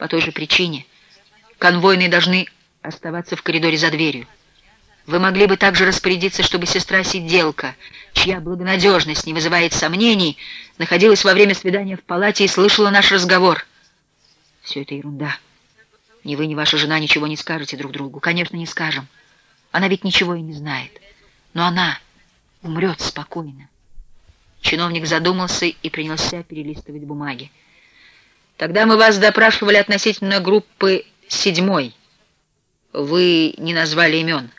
По той же причине конвойные должны оставаться в коридоре за дверью. Вы могли бы также распорядиться, чтобы сестра-сиделка, чья благонадежность не вызывает сомнений, находилась во время свидания в палате и слышала наш разговор. Все это ерунда. Ни вы, ни ваша жена ничего не скажете друг другу. Конечно, не скажем. Она ведь ничего и не знает. Но она умрет спокойно. Чиновник задумался и принялся перелистывать бумаги. Тогда мы вас допрашивали относительно группы седьмой. Вы не назвали имен.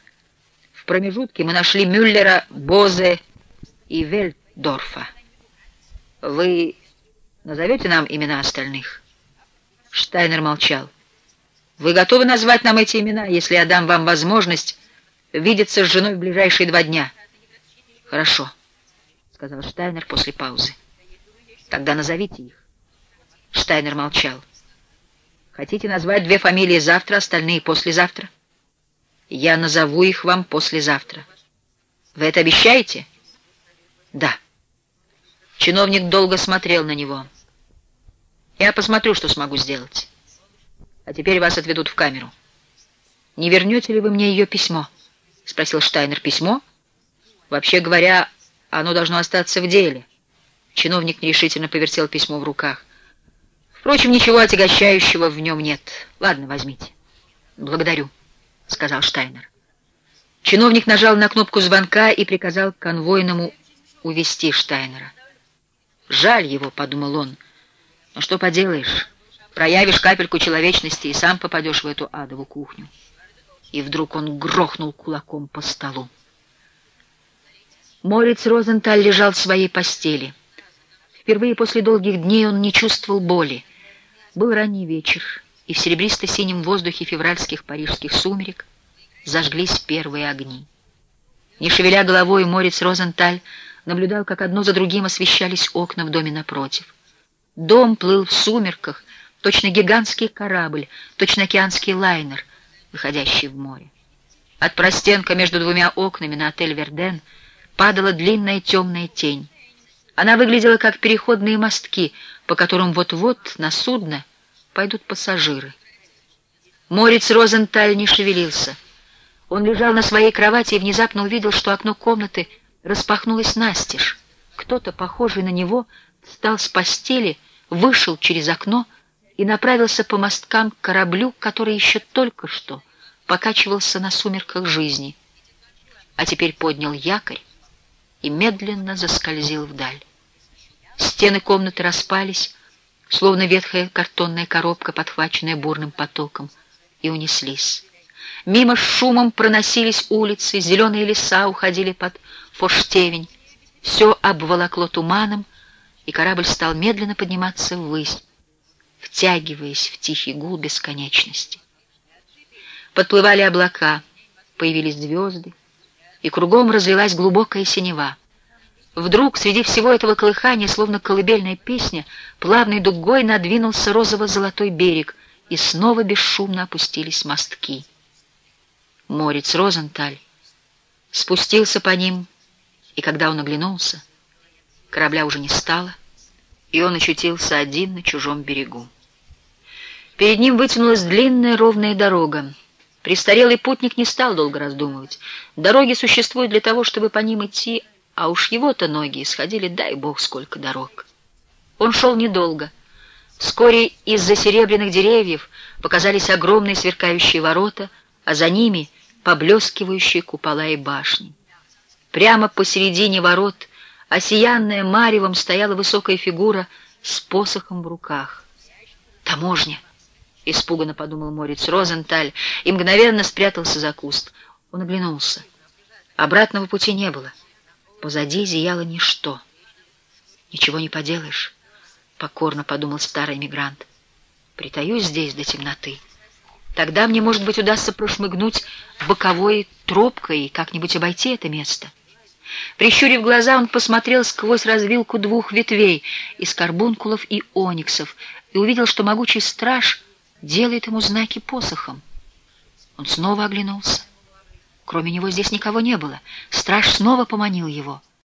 В промежутке мы нашли Мюллера, Бозе и Вельдорфа. Вы назовете нам имена остальных? Штайнер молчал. Вы готовы назвать нам эти имена, если я дам вам возможность видеться с женой в ближайшие два дня? Хорошо, сказал Штайнер после паузы. Тогда назовите их. Штайнер молчал. Хотите назвать две фамилии завтра, остальные послезавтра? Я назову их вам послезавтра. Вы это обещаете? Да. Чиновник долго смотрел на него. Я посмотрю, что смогу сделать. А теперь вас отведут в камеру. Не вернете ли вы мне ее письмо? Спросил Штайнер. Письмо? Вообще говоря, оно должно остаться в деле. Чиновник нерешительно повертел письмо в руках. Впрочем, ничего отягощающего в нем нет. Ладно, возьмите. Благодарю. — сказал Штайнер. Чиновник нажал на кнопку звонка и приказал конвойному увести Штайнера. «Жаль его», — подумал он. «Но что поделаешь? Проявишь капельку человечности и сам попадешь в эту адову кухню». И вдруг он грохнул кулаком по столу. Морец Розенталь лежал в своей постели. Впервые после долгих дней он не чувствовал боли. Был ранний вечер и в серебристо-синем воздухе февральских парижских сумерек зажглись первые огни. Не шевеля головой, Морец Розенталь наблюдал, как одно за другим освещались окна в доме напротив. Дом плыл в сумерках, точно гигантский корабль, точно океанский лайнер, выходящий в море. От простенка между двумя окнами на отель «Верден» падала длинная темная тень. Она выглядела как переходные мостки, по которым вот-вот на судно пойдут пассажиры. Морец Розенталь не шевелился. Он лежал на своей кровати и внезапно увидел, что окно комнаты распахнулось настежь. Кто-то, похожий на него, встал с постели, вышел через окно и направился по мосткам к кораблю, который еще только что покачивался на сумерках жизни, а теперь поднял якорь и медленно заскользил вдаль. Стены комнаты распались, словно ветхая картонная коробка, подхваченная бурным потоком, и унеслись. Мимо шумом проносились улицы, зеленые леса уходили под форштевень. Все обволокло туманом, и корабль стал медленно подниматься ввысь, втягиваясь в тихий гул бесконечности. Подплывали облака, появились звезды, и кругом разлилась глубокая синева. Вдруг среди всего этого колыхания, словно колыбельная песня, плавной дугой надвинулся розово-золотой берег, и снова бесшумно опустились мостки. Морец Розенталь спустился по ним, и когда он оглянулся, корабля уже не стало, и он очутился один на чужом берегу. Перед ним вытянулась длинная ровная дорога. Престарелый путник не стал долго раздумывать. Дороги существуют для того, чтобы по ним идти, а уж его-то ноги исходили, дай бог, сколько дорог. Он шел недолго. Вскоре из-за серебряных деревьев показались огромные сверкающие ворота, а за ними поблескивающие купола и башни. Прямо посередине ворот, осиянная маревом, стояла высокая фигура с посохом в руках. «Таможня!» — испуганно подумал Морец Розенталь и мгновенно спрятался за куст. Он оглянулся. Обратного пути не было. Позади зияло ничто. «Ничего не поделаешь», — покорно подумал старый мигрант. «Притаюсь здесь до темноты. Тогда мне, может быть, удастся прошмыгнуть боковой тропкой и как-нибудь обойти это место». Прищурив глаза, он посмотрел сквозь развилку двух ветвей из карбункулов и ониксов и увидел, что могучий страж делает ему знаки посохом. Он снова оглянулся. Кроме него здесь никого не было. Страж снова поманил его.